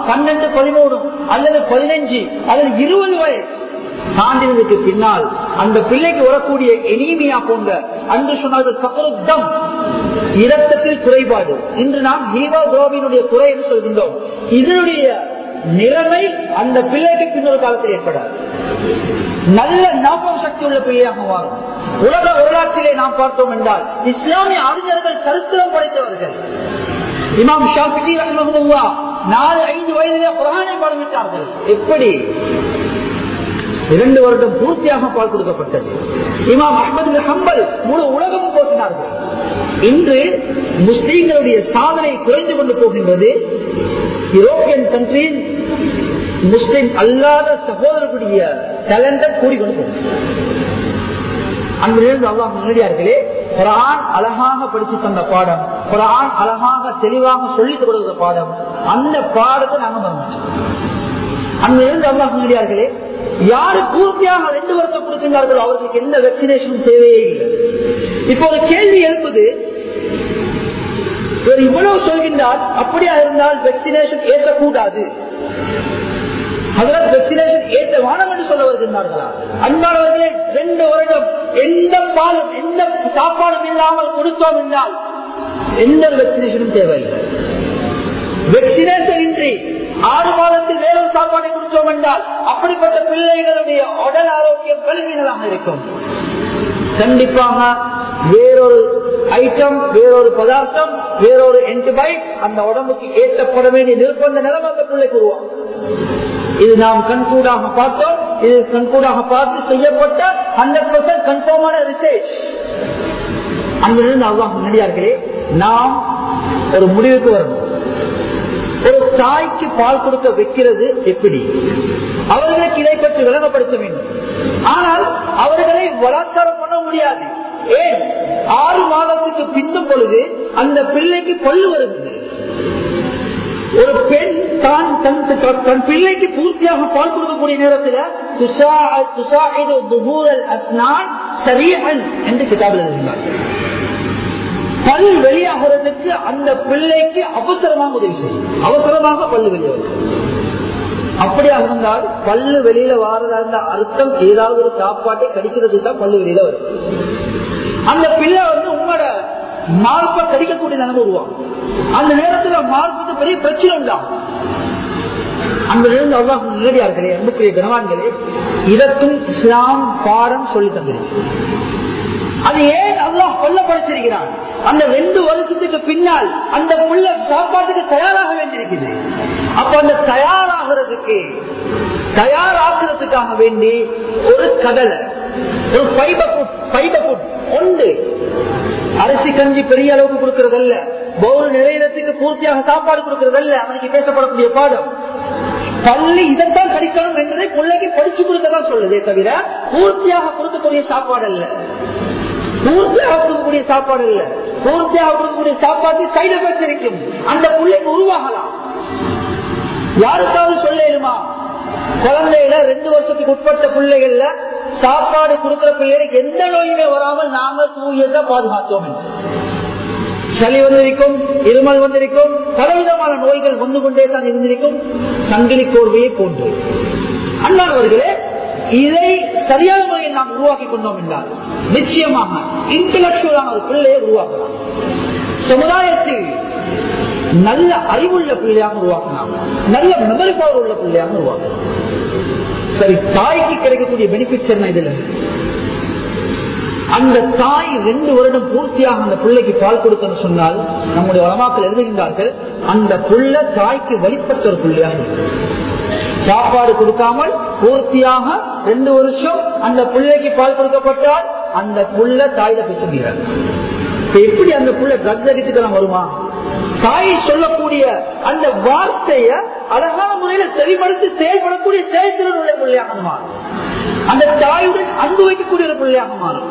பன்னெண்டு பதிமூணு அல்லது பதினஞ்சு அல்லது இருபது வயசு தாண்டினதுக்கு பின்னால் அந்த பிள்ளைக்கு வரக்கூடிய எனிமியா போன்ற அன்று சொன்னார்கள் சக்கரத்தம் இரத்தத்தில் குறைபாடு. இன்று நாம் ஹீமோகுளோபினுடைய குறை என்று சொல்கின்றோம். இதனுடைய நிலைமை அந்த பிள்ளைக்கு பின்னொரு காலத்தில் ஏற்படாது. நல்ல ஞாபகம் சக்தி உள்ள பிள்ளையாக மாறும். உலக வரலாற்றிலே நாம் பார்த்தோம் என்றால் இஸ்லாமிய அறிஞர்கள் கருத்திரம் படைத்தவர்கள். இமாம் ஷாஃபி ரஹ்மஹுல்லா நாலு ஐந்து வயதிலே குரானை பாடமிட்டார்கள். எப்படி? இரண்டு வருடம் பூர்த்தியாக பால் கொடுக்கப்பட்டது. இமாம் அஹமது ஹம்பல் முழு உலகம் போட்டினார்கள் இன்று முஸ்லீம்களுடைய சாதனை குறைந்து கொண்டு போகின்றது. யூரோப்பியன் கண்ட்ரியில் முஸ்லிம் அல்லாத சகோதரர்களுடைய டேலண்டர் கூடிக்கொண்டு போகும் அன்பிலிருந்து அல்லாஹ் நேரடியார்களே குரான் அழகாக படிச்சு தந்த பாடம் குரான் அழகாக தெளிவாக சொல்லிக் கொடுத்த பாடம் அந்த பாடத்தை நாங்க மறந்துட்டோம். அன்பிலிருந்து அல்லாஹ் நேரடியார்களே யாரு பூர்த்தியாக ரெண்டு வருஷம் கொடுக்கின்றார்களோ அவர்களுக்கு எந்த வெக்சினேஷனும் தேவையே இல்லை. இப்போ ஒரு கேள்வி எழுப்புது இவர் இவ்வளவு சொல்கின்றார் அப்படியா இருந்தால் வெக்சினேஷன் ஏற்கக்கூடாது. அதனால் வெக்சினேஷன் ஏற்ற வானம் என்று சொல்ல வருகின்றார்களா? அன்பானவர்களே ரெண்டு வருடம் எந்த பாலும் எந்த சாப்பாடும் இல்லாமல் கொடுத்தோம் என்றால் எந்த ஒரு வெக்சினேஷனும் தேவையில்லை. வெக்சினேஷன் இன்றி ஆறு மாதத்தில் வேறொரு சாப்பாடு கொடுத்தோம் என்றால் அப்படிப்பட்ட பிள்ளைகளுடைய உடல் ஆரோக்கியம் கல்விகளாக இருக்கும். கண்டிப்பாக வேறொரு ஐட்டம் வேறொரு பதார்த்தம் வேறொரு ஆன்டிபயோட்டிக் அந்த உடம்புக்கு ஏற்றப்பட வேண்டிய நிர்பந்த நிலைமை அந்த பிள்ளைக்கு உருவாகும். இது நாம் கண்கூடாக பார்த்தோம். இது கண்கூடாக பார்த்து செய்யப்பட்ட ஹண்ட்ரட் பர்சன்ட் கன்ஃபார்மான ரிசர்ச் அங்கிருந்து அல்லாஹ் முன்னாடியார்களே நாம் ஒரு முடிவுக்கு வரணும். ஒரு தாய்க்கு பால் கொடுக்க வைக்கிறது எப்படி? அவர்களுக்கு இதை பற்றி விளங்கப்படுத்த வேண்டும். ஆனால் அவர்களை பலாத்காரம் பண்ண முடியாது. ஏன்? ஆறு மாதத்துக்கு பின்னும் பொழுது அந்த பிள்ளைக்கு பல்லு வருகிறது. ஒரு பெண் தான் தன் தன் பிள்ளைக்கு பூர்த்தியாக பால் கொடுக்கக்கூடிய நேரத்தில் என்று கிதாபில் இருந்தார் பல் வெளியாகிறதுக்கு அந்த பிள்ளைக்கு அவசரமாக உதவி செய்யும். அவசரமாக பல்லு வெளியாகும் அப்படியாக இருந்தால் பல்லு வெளியில வாரதா இருந்த அர்த்தம் ஏதாவது ஒரு சாப்பாட்டை கடிக்கிறது தான் பல்லு வெளியில வரும். அந்த பிள்ளை வந்து உங்களோட மார்பை கடிக்கக்கூடிய நிலைமை உருவாகும். அந்த நேரத்துல மார்புக்கு பெரிய பிரச்சனை உண்டாகும். அங்கிருந்து அல்லாஹ் நேரடியார்களே அன்புக்குரிய கனவான்களே இதற்கும் இஸ்லாம் பாடம் சொல்லி தந்திருக்கு அது ஏன் அல்லாஹ் கொல்லப்படுத்திருக்கிறான்? அந்த ரெண்டு வருஷத்துக்கு பின்னால் அந்த புள்ள சாப்பாட்டுக்கு தயாராக வேண்டியிருக்குது. அப்ப அந்த தயாராகிறதுக்கு தயாராக்குறதுக்காக வேண்டி ஒரு கடலை ஒரு பைபகுட் பைபகுட் ஒன்று அரிசி கஞ்சி பெரிய அளவுக்கு கொடுக்கறதல்ல. அல்ல பௌரு பூர்த்தியாக சாப்பாடு கொடுக்கறதல்ல. அவனுக்கு பேசப்படக்கூடிய பாடம். பள்ளி இதைத்தான் கடிக்கணும் என்பதை பிள்ளைக்கு படிச்சு கொடுக்கதான் சொல்லுதே தவிர பூர்த்தியாக கொடுக்கக்கூடிய சாப்பாடு அல்ல பூர்த்தியாக கொடுக்கக்கூடிய சாப்பாடு இல்ல. பூர்த்தியாக கொடுக்கக்கூடிய சாப்பாடு சைடு எஃபெக்ட் இருக்கும் அந்த பிள்ளைக்கு உருவாகலாம். யாருக்காவது சொல்லுமா குழந்தையில ரெண்டு வருஷத்துக்கு உட்பட்ட பிள்ளைகள்ல சாப்பாடு கொடுக்கிற பிள்ளைகளுக்கு எந்த நோயுமே வராமல் நாங்கள் தூயதா பாதுகாத்தோம் சளி வந்திருக்கும் இருமல் வந்திருக்கும் பலவிதமான நோய்கள் வந்து கொண்டே தான் இருந்திருக்கும். சங்கிலி கோர்வையை போன்று. அண்ணாவர்களே இதை சரியான முறையில் நாம் உருவாக்கி கொண்டோம் என்றால் நிச்சயமாக இன்டலக்சுவலான ஒரு பிள்ளையை உருவாக்கலாம். சமுதாயத்தில் நல்ல அறிவுள்ள பிள்ளையாக உருவாக்கலாம். நல்ல மெமரி பவர் உள்ள பிள்ளையாக உருவாக்கலாம். சரி தாய்க்கு கிடைக்கக்கூடிய பெனிஃபிட்ஸ் என்ன இதுல? அந்த தாய் ரெண்டு வருடம் பூர்த்தியாக அந்த பிள்ளைக்கு பால் கொடுக்கணும் சொன்னால் நம்முடைய வளமாக்கள் எழுதுகின்றார்கள் அந்த புள்ள தாய்க்கு வழிபட்ட ஒரு பிள்ளையாக இருக்கும். சாப்பாடு கொடுக்காமல் பூர்த்தியாக ரெண்டு வருஷம் அந்த பிள்ளைக்கு பால் கொடுக்கப்பட்டால் அந்த புள்ள தாயில பேசுகிறார் எப்படி அந்த புள்ள ட்ரக்ஸ் அடித்துக்கலாம் வருமா? தாய் சொல்லக்கூடிய அந்த வார்த்தைய அழகான முறையில செவிப்படுத்தி செயல்படக்கூடிய செயல்திறன் உள்ள பிள்ளையாக மாறும். அந்த தாயுடன் அன்பு வைக்கக்கூடிய ஒரு பிள்ளையாக மாறும்.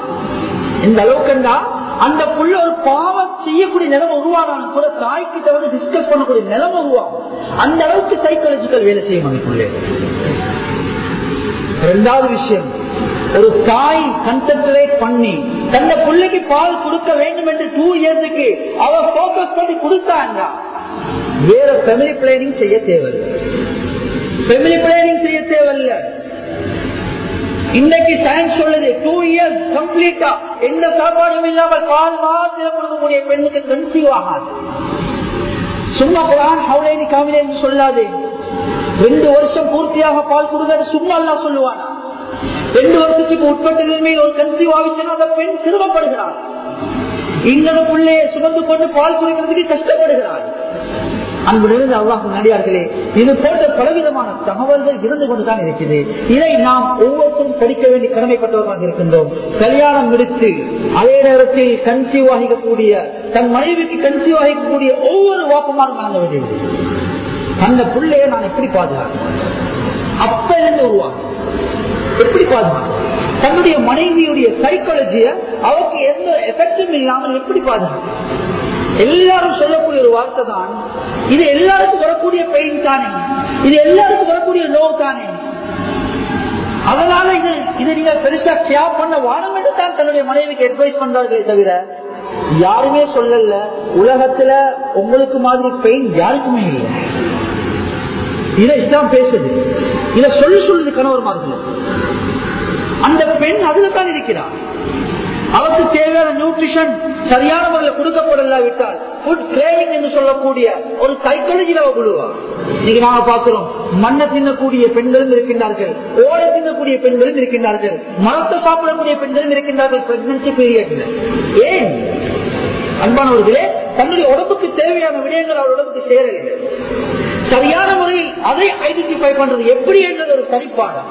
இந்த அளவுக்குண்டா அந்த புள்ள ஒரு பாவம் செய்யக்கூடிய நிலைமை உருவானாலும் கூட தாய்க்கு தவிர டிஸ்கஸ் பண்ணக்கூடிய நிலைமை உருவாகும். அந்த அளவுக்கு சைக்காலஜிக்கல் வேலை செய்யும் அந்த பிள்ளை. ரெண்டாவது விஷயம் ஒரு தாய் கன்சென்ட்ரேட் பண்ணி தன்னை பிள்ளைக்கு பால் கொடுக்க வேண்டும் என்று டூ இயர்ஸுக்கு அவ போக்கஸ் பண்ணி கொடுத்தாங்க வேற ஃபேமிலி பிளானிங் செய்ய தேவையில்லை. ஃபேமிலி பிளானிங் செய்ய தேவையில்லை. இன்னைக்கு சயின்ஸ் சொல்லுது டூ இயர்ஸ் கம்ப்ளீட்டா எந்த சாப்பாடும் இல்லாமல் பால் மாத்திரம் கொடுக்கக்கூடிய பெண்ணுக்கு கன்சீவ் ஆகாது. சும்மா குரான் ஹவுலேனி காமிலேன்னு சொல்லாது. ரெண்டு வருஷம் பூர்த்தியாக பால் கொடுக்க சும்மா எல்லாம் சொல்லுவானா. ரெண்டு வருஷத்துக்கு உட்பட்ட நிலைமையில் ஒரு கன்சீவ் ஆகிச்சுன்னா அந்த பெண் சிரமப்படுகிறார் இன்னொரு பிள்ளையை சுமந்து கொண்டு பால் குடிக்கிறதுக்கு கஷ்டப்படுகிறாள். அன்பிலிருந்து அல்லாஹ் நடிகார்களே இது போன்ற பலவிதமான தகவல்கள் இருந்து கொண்டுதான் இருக்குது. இதை நாம் ஒவ்வொருத்தரும் படிக்க வேண்டிய கடமைப்பட்டவர்களாக இருக்கின்றோம். கல்யாணம் விடுத்து அதே நேரத்தில் கன்சீவ் ஆகிக்கக்கூடிய தன் மனைவிக்கு கன்சீவ் ஆகிக்கக்கூடிய ஒவ்வொரு வாக்குமாரும் நடந்து வேண்டியது. அந்த பிள்ளைய நான் எப்படி பாதுகாக்கிறேன் அப்ப இருந்து உருவாகும் எப்படி பாதுகாக்கும் தன்னுடைய மனைவியுடைய சைக்காலஜிய அவருக்கு எந்த எஃபெக்டும் இல்லாமல் எப்படி பாதுகாக்கும் எல்லாரும் சொல்லக்கூடிய ஒரு வார்த்தை தான் இது எல்லாருக்கும் வரக்கூடிய பெயின் தானே இது எல்லாருக்கும் வரக்கூடிய நோ தானே. அதனால இது இதை நீங்க பெருசா கியா பண்ண வாரம் என்று தான் தன்னுடைய மனைவிக்கு அட்வைஸ் பண்றார்களே தவிர யாருமே சொல்லல. உலகத்துல உங்களுக்கு மாதிரி பெயின் யாருக்குமே இல்லை. இதை இஸ்லாம் பேசுது. இதை சொல்லி சொல்லுது கணவர்மார்கள் அந்த பெண் அதுல தான் இருக்கிறார் அவருக்கு தேவையான நியூட்ரிஷன் சரியான முறையில் கொடுக்கப்படலாவிட்டால் ஃபுட் கிரேவிங் என்று சொல்லக்கூடிய ஒரு சைக்காலஜியில் அவ விழுவா. இன்னைக்கு நாங்க பார்க்கிறோம் மண்ணை தின்னக்கூடிய பெண்களும் இருக்கின்றார்கள் ஓலை தின்னக்கூடிய பெண்களும் இருக்கின்றார்கள் மரத்தை சாப்பிடக்கூடிய பெண்களும் இருக்கின்றார்கள் பிரெக்னன்சி பீரியட்ல ஏன்? அன்பானவர்களே தன்னுடைய உடம்புக்கு தேவையான விடயங்கள் அவர் உடம்புக்கு சேரவில்லை. சரியான முறையில் அதை ஐடென்டிஃபை பண்றது எப்படி என்றது ஒரு தனிப்பாடம்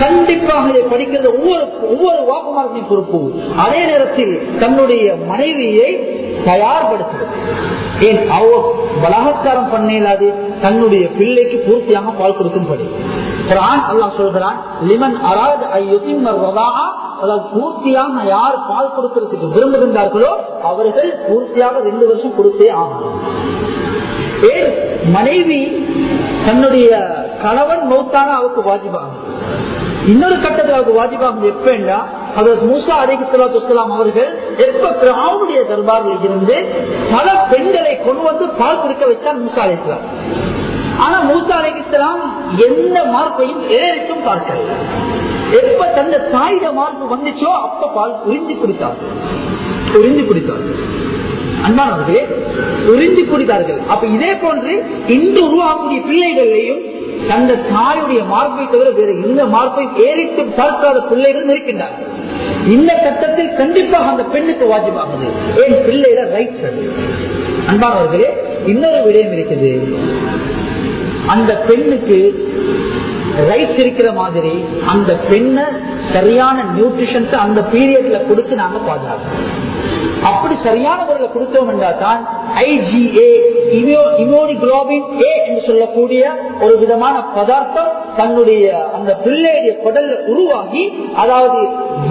கண்டிப்பாக இதை படிக்கிறது ஒவ்வொரு ஒவ்வொரு வாக்குமாரத்தின் பொறுப்பு அதே நேரத்தில் தன்னுடைய மனைவியை தயார்படுத்துவது. ஏன்? அவ பலாத்காரம் பண்ண இல்லாது தன்னுடைய பிள்ளைக்கு பூர்த்தியாக பால் கொடுக்கும்படி. குரான் அல்லாஹ் சொல்கிறான் லிமன் அராத் அதாவது பூர்த்தியாக யார் பால் கொடுக்கிறதுக்கு விரும்புகின்றார்களோ அவர்கள் பூர்த்தியாக ரெண்டு வருஷம் கொடுத்தே ஆகணும். ஏன்? மனைவி தன்னுடைய கணவன் மௌத்தான அவருக்கு வாஜிபாகும். இன்னொரு கட்டத்தில் அவருக்கு வாஜிபாகும் எப்பண்டா? அதற்கு மூசா அலிகுலாம் அவர்கள் எப்ப பிராவுடைய தர்பாரில் இருந்து பல பெண்களை கொண்டு வந்து பால் குடிக்க வைத்தார் மூசா அலிஸ்லாம் ஆனா மூசா அலிகுலாம் எந்த மார்க்கையும் ஏறிட்டும் பார்க்கல. எப்ப தந்த தாயிட மார்பு வந்துச்சோ அப்ப பால் உறிஞ்சி குடித்தார். உறிஞ்சி குடித்தார். அன்பானவர்களே உறிஞ்சு குடித்தார்கள் அப்ப இதே போன்று இன்று உருவாகக்கூடிய பிள்ளைகளையும் தந்த தாயுடைய மார்பை தவிர வேற எந்த மார்பை ஏறிட்டு பார்க்காத பிள்ளைகள் இருக்கின்றார்கள். இந்த கட்டத்தில் கண்டிப்பாக அந்த பெண்ணுக்கு வாஜிபாகுது. ஏன் பிள்ளையில ரைட் அன்பானவர்களே இன்னொரு விடயம் இருக்குது. அந்த பெண்ணுக்கு ரைட்ஸ் இருக்கிற மாதிரி அந்த பெண்ணை சரியான நியூட்ரிஷன்ஸ் அந்த பீரியட்ல கொடுத்து நாங்க பாதுகாக்கிறோம். அப்படி சரியான முறையில் கொடுத்தோம் என்றால் தான் ஐஜிஏ இமோனிகுளோபின் ஏ என்று சொல்லக்கூடிய ஒரு விதமான பதார்த்தம் தன்னுடைய அந்த பிள்ளையுடைய குடல்ல உருவாகி அதாவது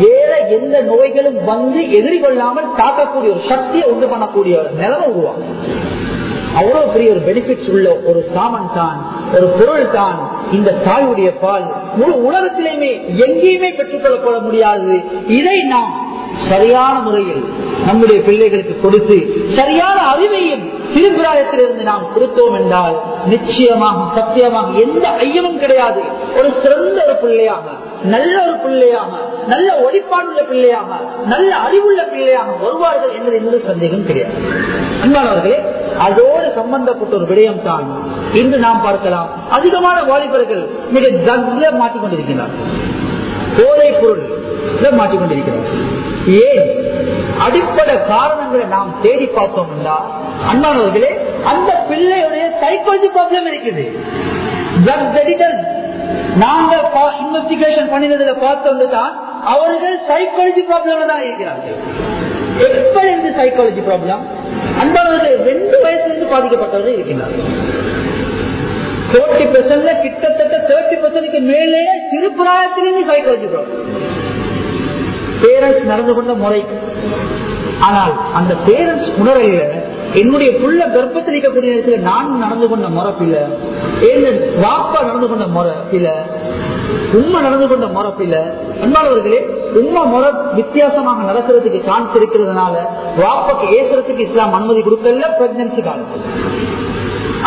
வேற எந்த நோய்களும் வந்து எதிர்கொள்ளாமல் தாக்கக்கூடிய ஒரு சக்தியை உண்டு பண்ணக்கூடிய ஒரு நிலைமை உருவாகும் அவ்வளவு பெரிய ஒரு பெனிஃபிட்ஸ் உள்ள ஒரு சாமன் தான் ஒரு பொருள் தான் இந்த தாயுடைய பால். முழு உலகத்திலேயுமே எங்கேயுமே பெற்றுக்கொள்ளப்பட முடியாது. இதை நாம் சரியான முறையில் நம்முடைய பிள்ளைகளுக்கு கொடுத்து சரியான அறிவையும் சிறுபிராயத்திலிருந்து நாம் கொடுத்தோம் என்றால் நிச்சயமாக சத்தியமாக எந்த ஐயமும் கிடையாது. ஒரு சிறந்த ஒரு பிள்ளையாக நல்ல ஒரு பிள்ளையாக நல்ல ஒளிப்பாடுள்ள பிள்ளையாக நல்ல அறிவுள்ள பிள்ளையாக வருவார்கள் என்பது எந்த சந்தேகம் கிடையாது. அன்பானவர்களே அதோடு சம்பந்தப்பட்ட ஒரு விடயம் தான் இன்று நாம் பார்க்கலாம். அதிகமான வாலிபர்கள் மிக மாற்றிக் கொண்டிருக்கின்றனர் போதை பொருள் மாட்டிக்கொண்டிருக்கிறார் ஏன்? அடிப்படை காரணங்களை நாம் தேடி பார்த்தோம் என்றால் அன்பானவர்களே அந்த பிள்ளையுடைய சைக்காலஜி ப்ராப்ளம் இருக்குது. நாங்க இன்வெஸ்டிகேஷன் பண்ணினதுல பார்த்தோம் தான் அவர்கள் சைக்காலஜி ப்ராப்ளம் தான் இருக்கிறார்கள். எப்ப இருந்து சைக்காலஜி ப்ராப்ளம் அன்பானவர்கள் ரெண்டு வயசுலேருந்து பாதிக்கப்பட்டவர்கள் இருக்கிறார்கள் போர்ட்டி பெர்சென்ட்ல கிட்டத்தட்ட தேர்ட்டி பெர்சன்ட்க்கு மேலே சிறுபிராயத்திலிருந்து சைக்காலஜி ப்ராப்ளம் பேரண்ட்ஸ் நடந்து கொண்ட முறை. ஆனால் அந்த பேரண்ட்ஸ் உணரையில என்னுடைய புள்ள கர்ப்பத்தில் இருக்கக்கூடிய நேரத்தில் நான் நடந்து கொண்ட முறப்பில வாப்பா நடந்து கொண்ட முறப்பில உண்மை நடந்து கொண்ட முறப்பில அன்பாளர்களே உண்மை முறை வித்தியாசமாக நடக்கிறதுக்கு சான்ஸ் இருக்கிறதுனால வாப்பக்கு ஏசுறதுக்கு இஸ்லாம் அனுமதி கொடுக்கல பிரெக்னன்சி காலத்தில்.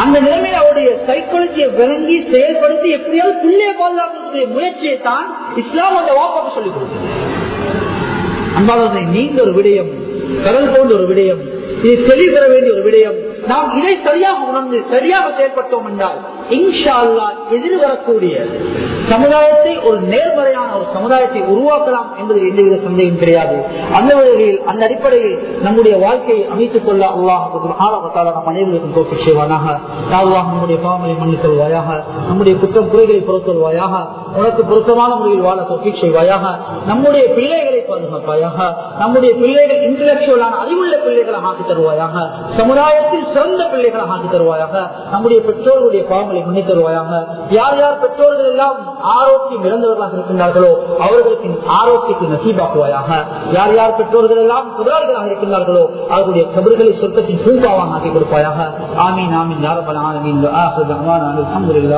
அந்த நிலைமையில அவருடைய சைக்காலஜியை விளங்கி செயல்படுத்தி எப்படியாவது பிள்ளைய பாதுகாக்கக்கூடிய முயற்சியை தான் இஸ்லாம் அந்த வாப்பாக்கு சொல்லிக் கொடுக்குது அன்பாளர்களை நீண்ட ஒரு விடயம் கடல் போன்ற ஒரு விடயம் இது தெளிவு பெற வேண்டிய ஒரு விடயம் நாம் இதை சரியாக உணர்ந்து சரியாக செயல்பட்டோம் என்றால் இன்ஷா அல்லா எதிர்வரக்கூடிய சமுதாயத்தை ஒரு நேர்மறையான ஒரு சமுதாயத்தை உருவாக்கலாம் என்பது எந்தவித சந்தேகம் கிடையாது. அந்த வகையில் அந்த அடிப்படையில் நம்முடைய வாழ்க்கையை அமைத்துக் கொள்ள அல்லாஹால நம் அனைவருக்கும் தோற்று செய்வானாக. அல்லாஹ் நம்முடைய பாவங்களை மன்னித் நம்முடைய குற்றம் குறைகளை பொறுத்தொள்வாயாக உனக்கு பொருத்தமான முறையில் வாழ தொகை செய்வாயாக. நம்முடைய பிள்ளைகளை பாதுகாப்பாயாக. நம்முடைய பிள்ளைகள் இன்டலெக்சுவலான அறிவுள்ள பிள்ளைகளை ஆக்கி தருவாயாக. சமுதாயத்தில் சிறந்த பிள்ளைகளை ஆக்கி தருவாயாக. நம்முடைய பெற்றோர்களுடைய பாவங்களை மன்னித் தருவாயாக. யார் யார் பெற்றோர்கள் எல்லாம் ஆரோக்கியம் இழந்தவர்களாக இருக்கின்றார்களோ அவர்களுக்கு ஆரோக்கியத்தை நசீபாக்குவாயாக. யார் யார் பெற்றோர்கள் எல்லாம் குதிராளிகளாக இருக்கின்றார்களோ அவர்களுடைய கபர்களை சொர்க்கத்தின் பூங்காவாக ஆக்கி கொடுப்பாயாக. ஆமீன் ஆமீன் யாரபல் ஆமீன் அலமதுல்லா